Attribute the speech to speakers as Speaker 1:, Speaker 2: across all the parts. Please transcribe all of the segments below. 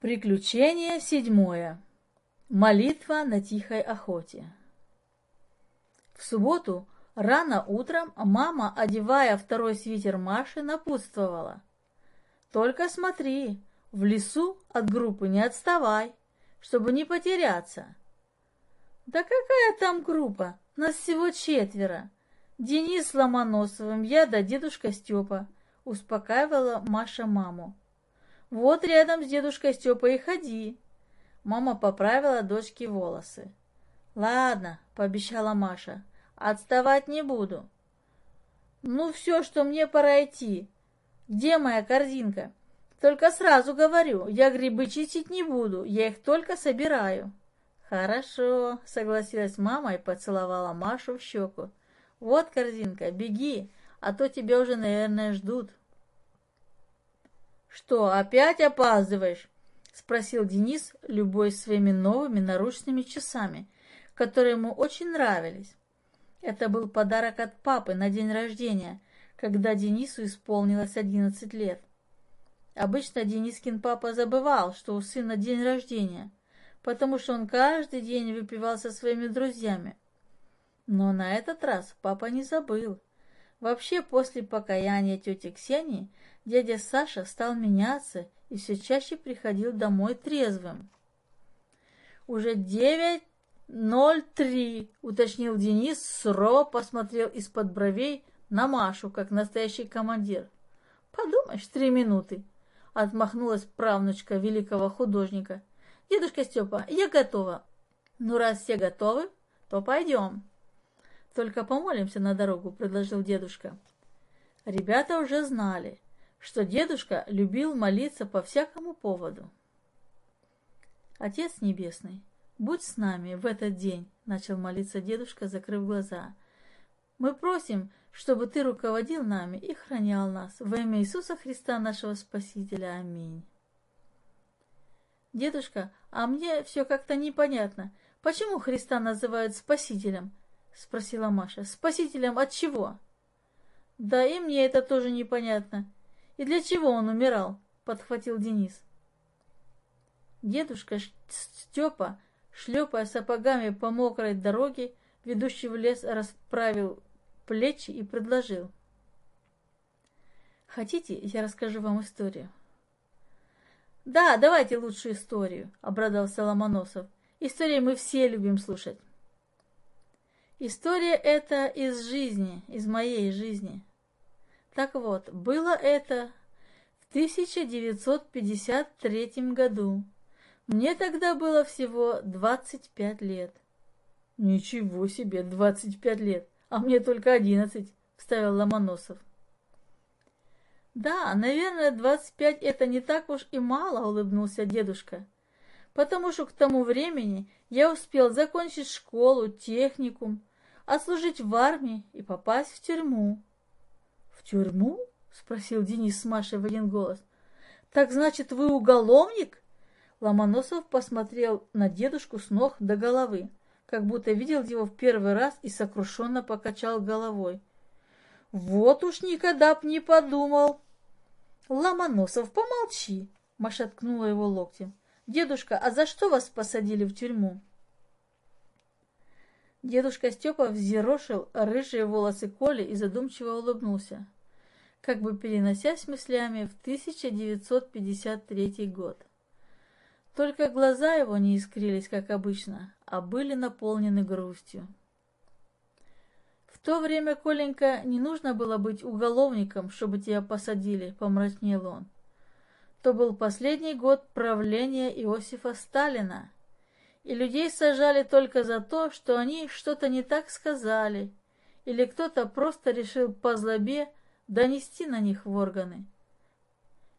Speaker 1: Приключение седьмое. Молитва на тихой охоте. В субботу рано утром мама, одевая второй свитер Маши, напутствовала. «Только смотри, в лесу от группы не отставай, чтобы не потеряться». «Да какая там группа? Нас всего четверо. Денис с Ломоносовым, я да дедушка Степа», — успокаивала Маша маму. Вот рядом с дедушкой Степой и ходи. Мама поправила дочке волосы. Ладно, пообещала Маша, отставать не буду. Ну все, что мне пора идти. Где моя корзинка? Только сразу говорю, я грибы чистить не буду, я их только собираю. Хорошо, согласилась мама и поцеловала Машу в щеку. Вот корзинка, беги, а то тебя уже, наверное, ждут. «Что, опять опаздываешь?» — спросил Денис, любой своими новыми наручными часами, которые ему очень нравились. Это был подарок от папы на день рождения, когда Денису исполнилось одиннадцать лет. Обычно Денискин папа забывал, что у сына день рождения, потому что он каждый день выпивал со своими друзьями. Но на этот раз папа не забыл. Вообще, после покаяния тети Ксении дядя Саша стал меняться и все чаще приходил домой трезвым. «Уже девять ноль три», — уточнил Денис, сурово посмотрел из-под бровей на Машу, как настоящий командир. «Подумаешь, три минуты», — отмахнулась правнучка великого художника. «Дедушка Степа, я готова». «Ну, раз все готовы, то пойдем». «Только помолимся на дорогу», — предложил дедушка. Ребята уже знали, что дедушка любил молиться по всякому поводу. «Отец Небесный, будь с нами в этот день», — начал молиться дедушка, закрыв глаза. «Мы просим, чтобы Ты руководил нами и хранял нас. Во имя Иисуса Христа, нашего Спасителя. Аминь». «Дедушка, а мне все как-то непонятно. Почему Христа называют Спасителем?» — спросила Маша. «Спасителем от чего?» «Да и мне это тоже непонятно. И для чего он умирал? Подхватил Денис. Дедушка Степа, шлепая сапогами по мокрой дороге, ведущей в лес, расправил плечи и предложил. Хотите, я расскажу вам историю? Да, давайте лучшую историю, обрадовался Ломоносов. Истории мы все любим слушать. История эта из жизни, из моей жизни. Так вот, было это в 1953 году. Мне тогда было всего 25 лет. Ничего себе, 25 лет, а мне только 11, вставил Ломоносов. Да, наверное, 25 это не так уж и мало, улыбнулся дедушка. Потому что к тому времени я успел закончить школу, техникум, отслужить в армии и попасть в тюрьму тюрьму?» — спросил Денис с Машей в один голос. «Так значит, вы уголовник?» Ломоносов посмотрел на дедушку с ног до головы, как будто видел его в первый раз и сокрушенно покачал головой. «Вот уж никогда б не подумал!» «Ломоносов, помолчи!» — Маша ткнула его локтем. «Дедушка, а за что вас посадили в тюрьму?» Дедушка Степа взъерошил рыжие волосы Коли и задумчиво улыбнулся как бы переносясь мыслями в 1953 год. Только глаза его не искрились, как обычно, а были наполнены грустью. В то время, Коленька, не нужно было быть уголовником, чтобы тебя посадили, помрачнел он. То был последний год правления Иосифа Сталина, и людей сажали только за то, что они что-то не так сказали, или кто-то просто решил по злобе донести на них в органы.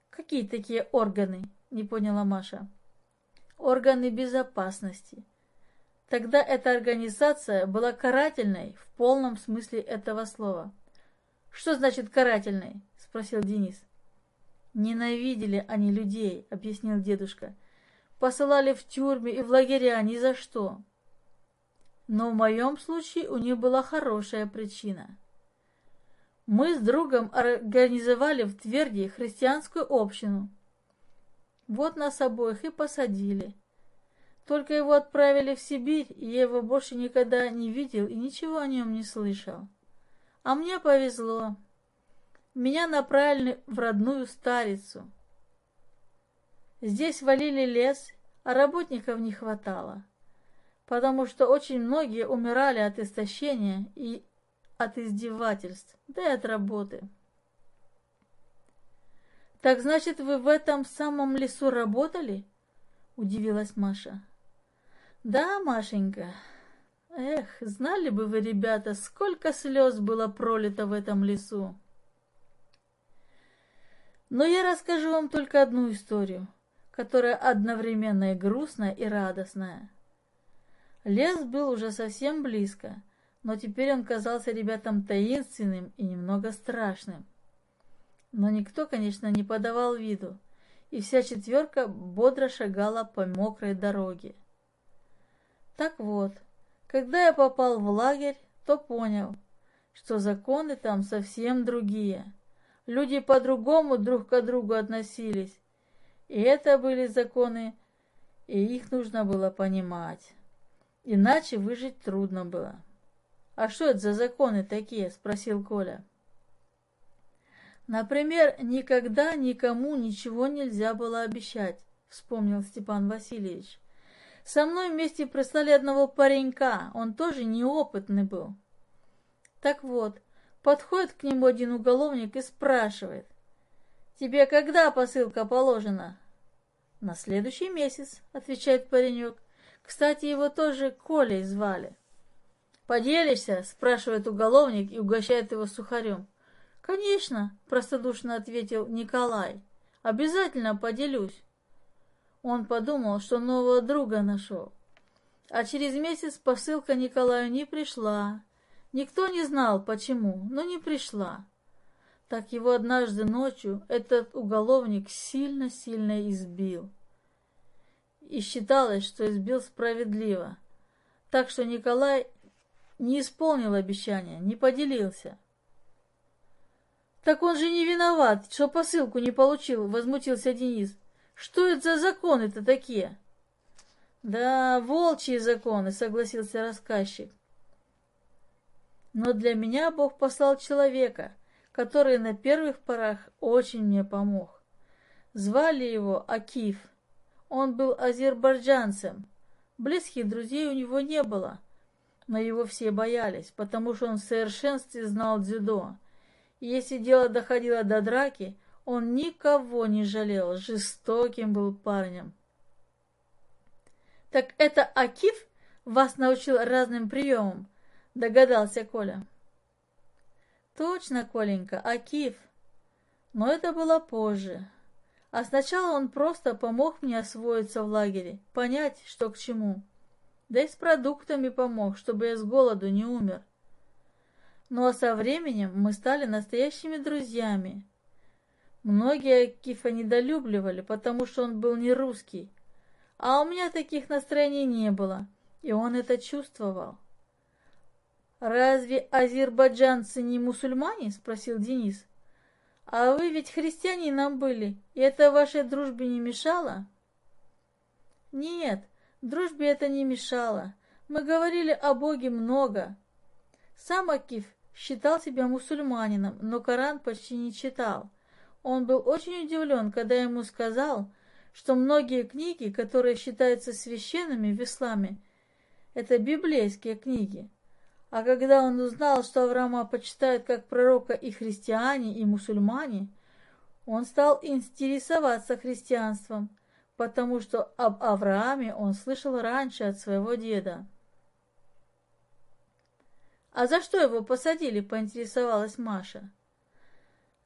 Speaker 1: Какие такие органы? Не поняла Маша. Органы безопасности. Тогда эта организация была карательной в полном смысле этого слова. Что значит карательной? Спросил Денис. Ненавидели они людей, объяснил дедушка. Посылали в тюрьмы и в лагеря ни за что. Но в моем случае у них была хорошая причина – мы с другом организовали в Тверди христианскую общину. Вот нас обоих и посадили. Только его отправили в Сибирь, и я его больше никогда не видел и ничего о нем не слышал. А мне повезло. Меня направили в родную старицу. Здесь валили лес, а работников не хватало, потому что очень многие умирали от истощения и от издевательств, да и от работы. «Так значит, вы в этом самом лесу работали?» – удивилась Маша. «Да, Машенька. Эх, знали бы вы, ребята, сколько слез было пролито в этом лесу!» Но я расскажу вам только одну историю, которая одновременно и грустная, и радостная. Лес был уже совсем близко, но теперь он казался ребятам таинственным и немного страшным. Но никто, конечно, не подавал виду, и вся четверка бодро шагала по мокрой дороге. Так вот, когда я попал в лагерь, то понял, что законы там совсем другие. Люди по-другому друг к другу относились, и это были законы, и их нужно было понимать. Иначе выжить трудно было. «А что это за законы такие?» – спросил Коля. Например, никогда никому ничего нельзя было обещать, вспомнил Степан Васильевич. Со мной вместе прислали одного паренька, он тоже неопытный был. Так вот, подходит к нему один уголовник и спрашивает, «Тебе когда посылка положена?» «На следующий месяц», — отвечает паренек. «Кстати, его тоже Колей звали». «Поделишься?» — спрашивает уголовник и угощает его сухарем. «Конечно», – простодушно ответил Николай. «Обязательно поделюсь». Он подумал, что нового друга нашел. А через месяц посылка Николаю не пришла. Никто не знал, почему, но не пришла. Так его однажды ночью этот уголовник сильно-сильно избил. И считалось, что избил справедливо. Так что Николай не исполнил обещания, не поделился. «Так он же не виноват, что посылку не получил», — возмутился Денис. «Что это за законы-то такие?» «Да, волчьи законы», — согласился рассказчик. «Но для меня Бог послал человека, который на первых порах очень мне помог. Звали его Акиф. Он был азербайджанцем. Близких друзей у него не было, но его все боялись, потому что он в совершенстве знал дзюдо» Если дело доходило до драки, он никого не жалел, жестоким был парнем. «Так это Акиф вас научил разным приемам?» – догадался Коля. «Точно, Коленька, Акиф. Но это было позже. А сначала он просто помог мне освоиться в лагере, понять, что к чему. Да и с продуктами помог, чтобы я с голоду не умер. Ну а со временем мы стали настоящими друзьями. Многие Кифа недолюбливали, потому что он был не русский. А у меня таких настроений не было, и он это чувствовал. «Разве азербайджанцы не мусульмане?» – спросил Денис. «А вы ведь христианином были, и это вашей дружбе не мешало?» «Нет, дружбе это не мешало. Мы говорили о Боге много. Сам Акиф считал себя мусульманином, но Коран почти не читал. Он был очень удивлен, когда ему сказал, что многие книги, которые считаются священными в исламе, это библейские книги. А когда он узнал, что Авраама почитают как пророка и христиане, и мусульмане, он стал интересоваться христианством, потому что об Аврааме он слышал раньше от своего деда. «А за что его посадили?» – поинтересовалась Маша.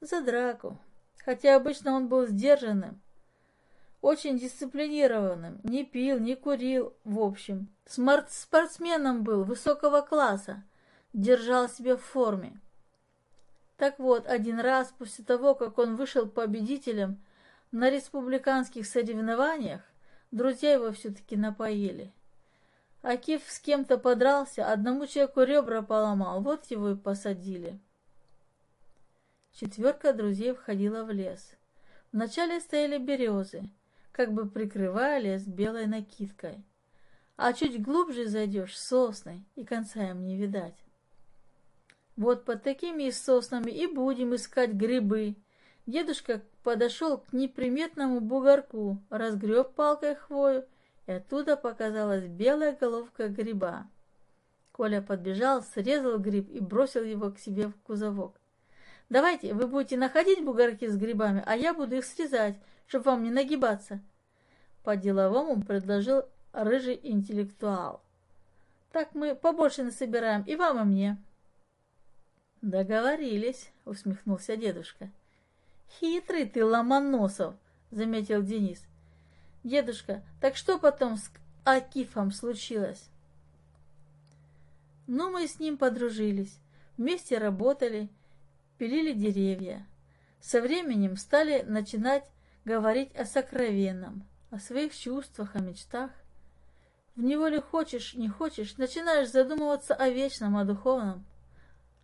Speaker 1: «За драку. Хотя обычно он был сдержанным, очень дисциплинированным, не пил, не курил, в общем. Смарт спортсменом был высокого класса, держал себя в форме. Так вот, один раз после того, как он вышел победителем на республиканских соревнованиях, друзья его все-таки напоили. Акиф с кем-то подрался, одному человеку ребра поломал, вот его и посадили. Четверка друзей входила в лес. Вначале стояли березы. Как бы прикрывая лес белой накидкой. А чуть глубже зайдешь сосны, и конца им не видать. Вот под такими соснами и будем искать грибы. Дедушка подошел к неприметному бугорку, разгреб палкой хвою, и оттуда показалась белая головка гриба. Коля подбежал, срезал гриб и бросил его к себе в кузовок. «Давайте, вы будете находить бугорки с грибами, а я буду их срезать, чтобы вам не нагибаться». По-деловому предложил рыжий интеллектуал. «Так мы побольше насобираем и вам, и мне».
Speaker 2: «Договорились», — усмехнулся дедушка.
Speaker 1: «Хитрый ты, Ломоносов», — заметил Денис. «Дедушка, так что потом с Акифом случилось?» Ну, мы с ним подружились, вместе работали, пилили деревья. Со временем стали начинать говорить о сокровенном, о своих чувствах, о мечтах. В неволе хочешь, не хочешь, начинаешь задумываться о вечном, о духовном.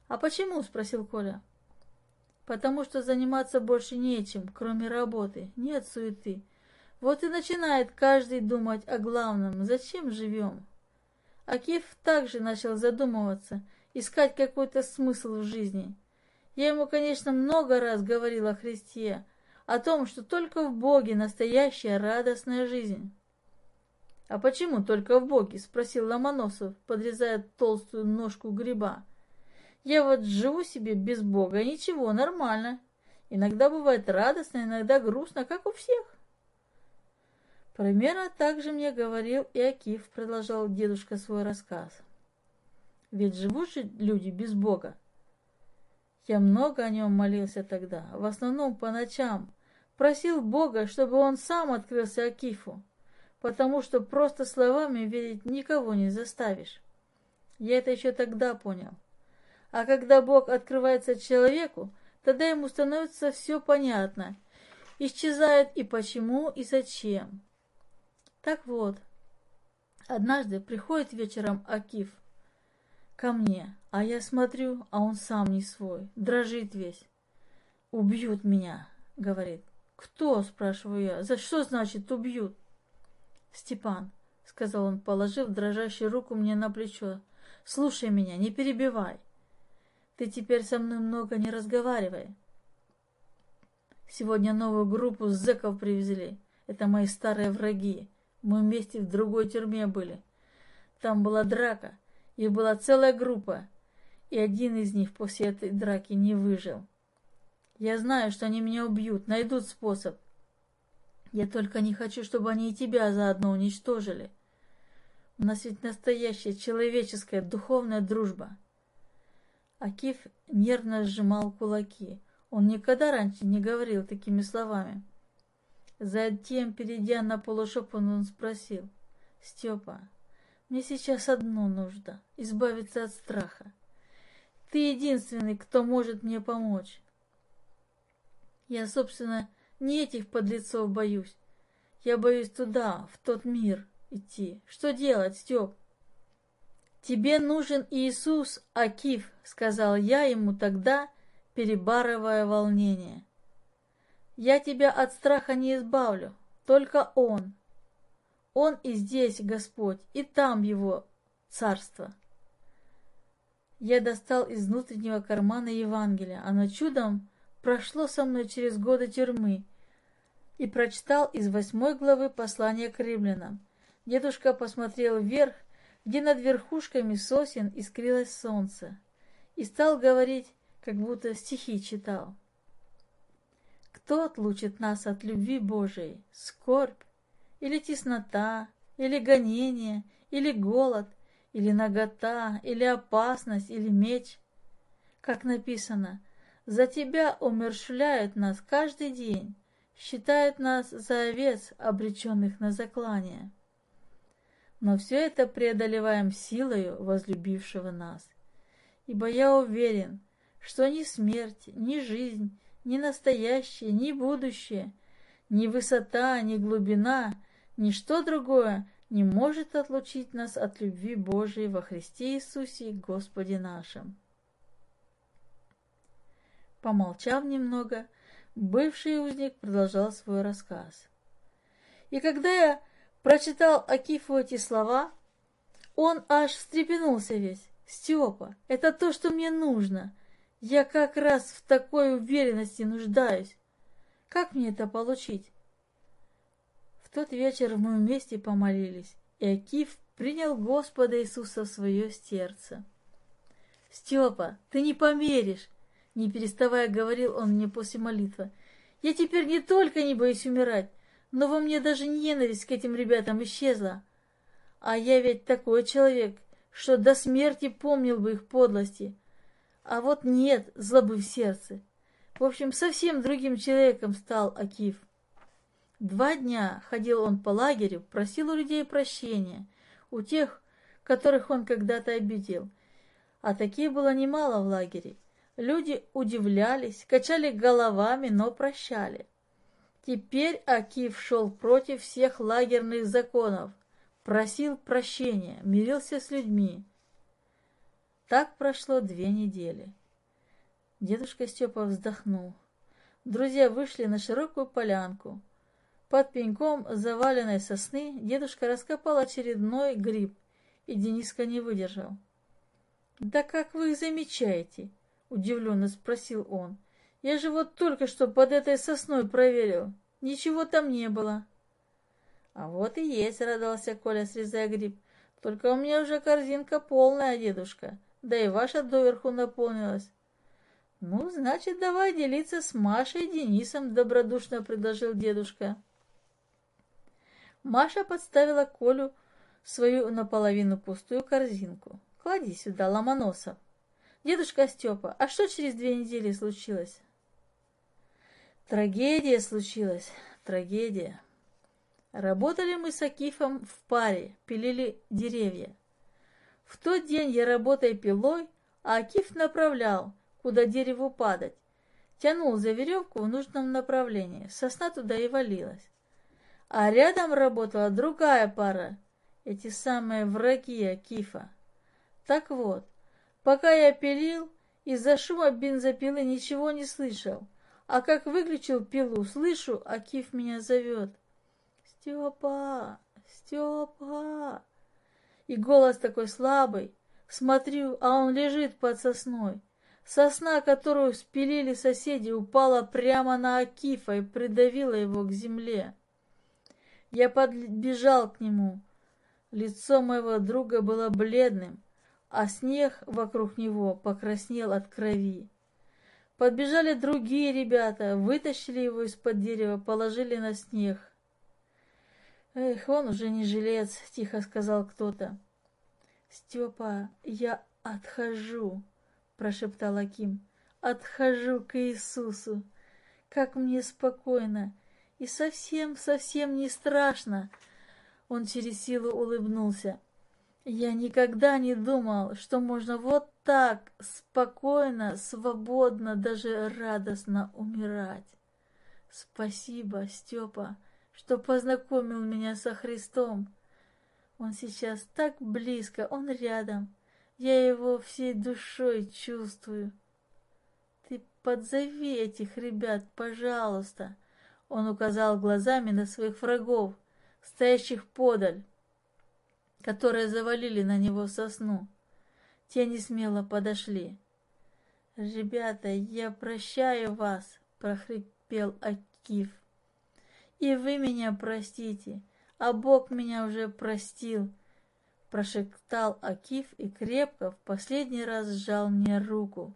Speaker 1: «А почему?» – спросил Коля. «Потому что заниматься больше нечем, кроме работы, нет суеты. Вот и начинает каждый думать о главном, зачем живем». Акиф также начал задумываться, искать какой-то смысл в жизни. Я ему, конечно, много раз говорил о Христе, о том, что только в Боге настоящая радостная жизнь. «А почему только в Боге?» – спросил Ломоносов, подрезая толстую ножку гриба. Я вот живу себе без Бога, ничего, нормально. Иногда бывает радостно, иногда грустно, как у всех. Примерно так же мне говорил и Акиф, продолжал дедушка свой рассказ. Ведь живут же люди без Бога. Я много о нем молился тогда, в основном по ночам. Просил Бога, чтобы он сам открылся Акифу, потому что просто словами верить никого не заставишь. Я это еще тогда понял. А когда Бог открывается человеку, тогда ему становится все понятно. Исчезает и почему, и зачем. Так вот, однажды приходит вечером Акиф ко мне, а я смотрю, а он сам не свой, дрожит весь. «Убьют меня», — говорит. «Кто?» — спрашиваю я. «За что значит убьют?» «Степан», — сказал он, положив дрожащую руку мне на плечо. «Слушай меня, не перебивай. Ты теперь со мной много не разговаривай. Сегодня новую группу зэков привезли. Это мои старые враги. Мы вместе в другой тюрьме были. Там была драка. Их была целая группа. И один из них после этой драки не выжил. Я знаю, что они меня убьют, найдут способ. Я только не хочу, чтобы они и тебя заодно уничтожили. У нас ведь настоящая человеческая духовная дружба. Акиф нервно сжимал кулаки. Он никогда раньше не говорил такими словами. Затем, перейдя на полушепот, он спросил. «Степа, мне сейчас одно нужно — избавиться от страха. Ты единственный, кто может мне помочь. Я, собственно, не этих подлецов боюсь. Я боюсь туда, в тот мир идти. Что делать, Степ?» «Тебе нужен Иисус, Акиф», — сказал я ему тогда, перебарывая волнение. «Я тебя от страха не избавлю, только Он. Он и здесь, Господь, и там Его царство». Я достал из внутреннего кармана Евангелия, оно чудом прошло со мной через годы тюрьмы, и прочитал из восьмой главы послания к римлянам. Дедушка посмотрел вверх где над верхушками сосен искрилось солнце, и стал говорить, как будто стихи читал. Кто отлучит нас от любви Божией? Скорбь? Или теснота? Или гонение? Или голод? Или нагота? Или опасность? Или меч? Как написано, за тебя умершляют нас каждый день, считают нас за овец, обреченных на заклание но все это преодолеваем силою возлюбившего нас. Ибо я уверен, что ни смерть, ни жизнь, ни настоящее, ни будущее, ни высота, ни глубина, ни что другое не может отлучить нас от любви Божией во Христе Иисусе Господе нашим. Помолчав немного, бывший узник продолжал свой рассказ. И когда я прочитал Акифу эти слова, он аж встрепенулся весь. «Степа, это то, что мне нужно. Я как раз в такой уверенности нуждаюсь. Как мне это получить?» В тот вечер мы вместе помолились, и Акиф принял Господа Иисуса в свое сердце. «Степа, ты не померишь!» Не переставая говорил он мне после молитвы. «Я теперь не только не боюсь умирать, но во мне даже ненависть к этим ребятам исчезла. А я ведь такой человек, что до смерти помнил бы их подлости. А вот нет злобы в сердце. В общем, совсем другим человеком стал Акиф. Два дня ходил он по лагерю, просил у людей прощения, у тех, которых он когда-то обидел. А таких было немало в лагере. Люди удивлялись, качали головами, но прощали. Теперь Акиф шел против всех лагерных законов, просил прощения, мирился с людьми. Так прошло две недели. Дедушка Степа вздохнул. Друзья вышли на широкую полянку. Под пеньком заваленной сосны дедушка раскопал очередной гриб, и Дениска не выдержал. «Да как вы их замечаете?» — удивленно спросил он. «Я же вот только что под этой сосной проверил. Ничего там не было». «А вот и есть», — радовался Коля, срезая гриб. «Только у меня уже корзинка полная, дедушка, да и ваша доверху наполнилась». «Ну, значит, давай делиться с Машей и Денисом», — добродушно предложил дедушка. Маша подставила Колю свою наполовину пустую корзинку. «Клади сюда, Ломоносов». «Дедушка Степа, а что через две недели случилось?» «Трагедия случилась, трагедия». Работали мы с Акифом в паре, пилили деревья. В тот день я работая пилой, а Акиф направлял, куда дереву падать. Тянул за веревку в нужном направлении, сосна туда и валилась. А рядом работала другая пара, эти самые враги Акифа. Так вот, пока я пилил, из-за шума бензопилы ничего не слышал, а как выключил пилу, слышу, Акиф меня зовет. «Степа! Степа!» И голос такой слабый. Смотрю, а он лежит под сосной. Сосна, которую спилили соседи, упала прямо на Акифа и придавила его к земле. Я подбежал к нему. Лицо моего друга было бледным, а снег вокруг него покраснел от крови. Подбежали другие ребята, вытащили его из-под дерева, положили на снег. «Эх, он уже не жилец», — тихо сказал кто-то. «Степа, я отхожу», — прошептал Аким. «Отхожу к Иисусу. Как мне спокойно и совсем-совсем не страшно». Он через силу улыбнулся. «Я никогда не думал, что можно вот так спокойно, свободно, даже радостно умирать. Спасибо, Степа» что познакомил меня со Христом. Он сейчас так близко, он рядом. Я его всей душой чувствую. Ты подзови этих ребят, пожалуйста. Он указал глазами на своих врагов, стоящих подаль, которые завалили на него сосну. Те не смело подошли. «Ребята, я прощаю вас», — прохрипел Акиф. И вы меня простите, а Бог меня уже простил, прошептал Акиф и крепко в последний раз сжал мне руку.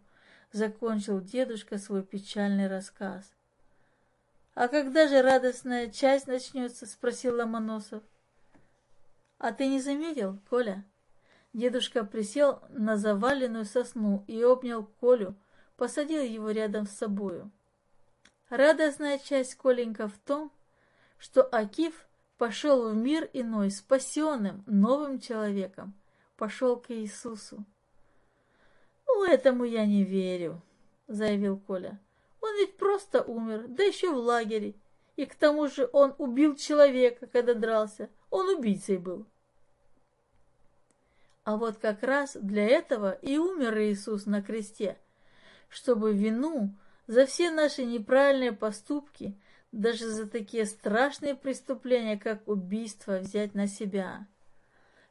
Speaker 1: Закончил дедушка свой печальный рассказ. «А когда же радостная часть начнется?» — спросил Ломоносов. «А ты не заметил, Коля?» Дедушка присел на заваленную сосну и обнял Колю, посадил его рядом с собою. Радостная часть Коленька в том, что Акиф пошел в мир иной спасенным, новым человеком, пошел к Иисусу. «Ну, этому я не верю», — заявил Коля. «Он ведь просто умер, да еще в лагере. И к тому же он убил человека, когда дрался. Он убийцей был». А вот как раз для этого и умер Иисус на кресте, чтобы вину за все наши неправильные поступки даже за такие страшные преступления, как убийство, взять на себя.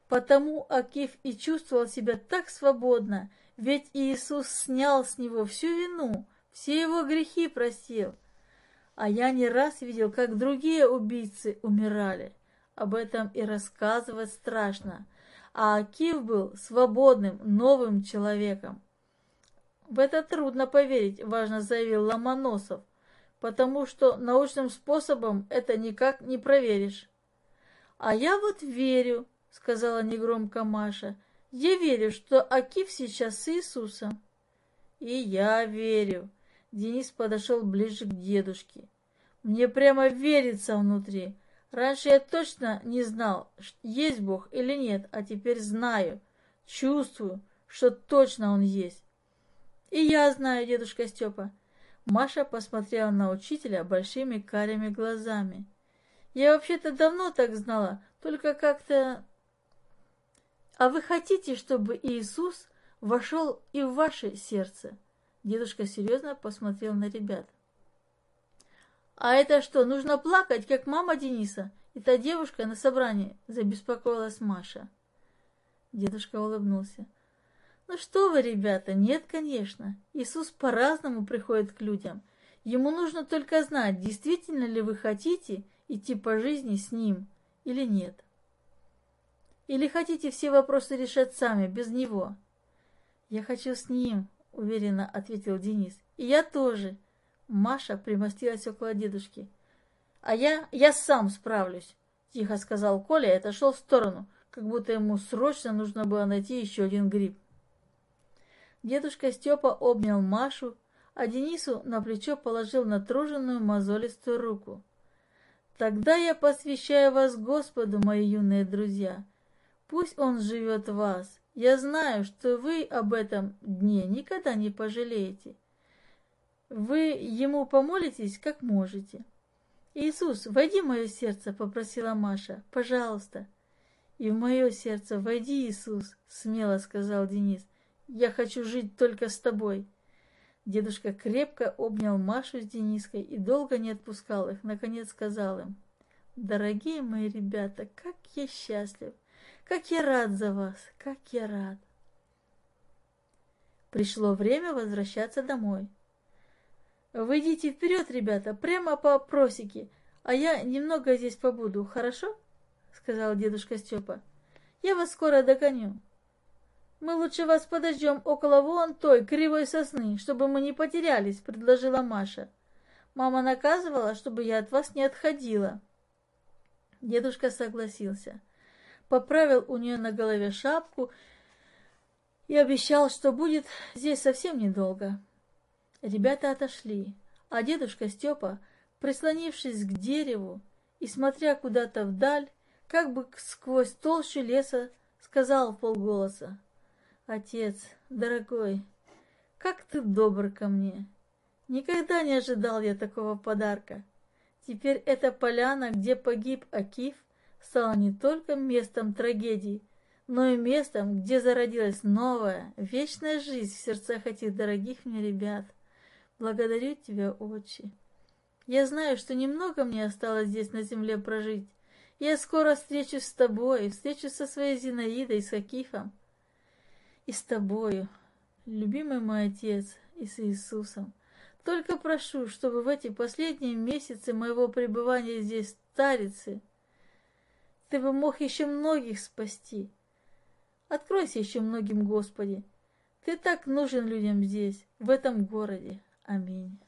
Speaker 1: Потому Акиф и чувствовал себя так свободно, ведь Иисус снял с него всю вину, все его грехи простил. А я не раз видел, как другие убийцы умирали. Об этом и рассказывать страшно. А Акив был свободным, новым человеком. В это трудно поверить, важно заявил Ломоносов, потому что научным способом это никак не проверишь. А я вот верю, сказала негромко Маша. Я верю, что Акив сейчас с Иисусом. И я верю. Денис подошел ближе к дедушке. Мне прямо верится внутри. Раньше я точно не знал, есть Бог или нет, а теперь знаю, чувствую, что точно Он есть. И я знаю, дедушка Степа. Маша посмотрела на учителя большими карими глазами. Я вообще-то давно так знала, только как-то а вы хотите, чтобы Иисус вошел и в ваше сердце? Дедушка серьезно посмотрел на ребят. А это что, нужно плакать, как мама Дениса? И та девушка на собрании, забеспокоилась Маша. Дедушка улыбнулся. Ну что вы, ребята, нет, конечно. Иисус по-разному приходит к людям. Ему нужно только знать, действительно ли вы хотите идти по жизни с Ним или нет. Или хотите все вопросы решать сами, без него? Я хочу с ним, уверенно ответил Денис. И я тоже. Маша примостилась около дедушки. А я, я сам справлюсь, тихо сказал Коля и отошел в сторону, как будто ему срочно нужно было найти еще один гриб. Дедушка Степа обнял Машу, а Денису на плечо положил натруженную мозолистую руку. «Тогда я посвящаю вас Господу, мои юные друзья. Пусть он живет в вас. Я знаю, что вы об этом дне никогда не пожалеете. Вы ему помолитесь, как можете. «Иисус, войди в мое сердце», — попросила Маша. «Пожалуйста». «И в мое сердце войди, Иисус», — смело сказал Денис. «Я хочу жить только с тобой». Дедушка крепко обнял Машу с Дениской и долго не отпускал их. Наконец сказал им, «Дорогие мои ребята, как я счастлив! Как я рад за вас, как я рад. Пришло время возвращаться домой. Вы идите вперед, ребята, прямо по просеке, а я немного здесь побуду, хорошо? Сказал дедушка Степа. Я вас скоро догоню. Мы лучше вас подождем около вон той кривой сосны, чтобы мы не потерялись, предложила Маша. Мама наказывала, чтобы я от вас не отходила. Дедушка согласился поправил у нее на голове шапку и обещал, что будет здесь совсем недолго. Ребята отошли, а дедушка Степа, прислонившись к дереву и смотря куда-то вдаль, как бы сквозь толщу леса, сказал в полголоса, «Отец, дорогой, как ты добр ко мне! Никогда не ожидал я такого подарка. Теперь эта поляна, где погиб Акиф, стала не только местом трагедии, но и местом, где зародилась новая, вечная жизнь в сердцах этих дорогих мне ребят. Благодарю тебя, отче. Я знаю, что немного мне осталось здесь на земле прожить. Я скоро встречусь с тобой, встречусь со своей Зинаидой, с Акифом. И с тобою, любимый мой отец, и с Иисусом. Только прошу, чтобы в эти последние месяцы моего пребывания здесь, старицы, ты бы мог еще многих спасти. Откройся еще многим, Господи. Ты так нужен людям здесь, в этом городе. Аминь.